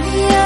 I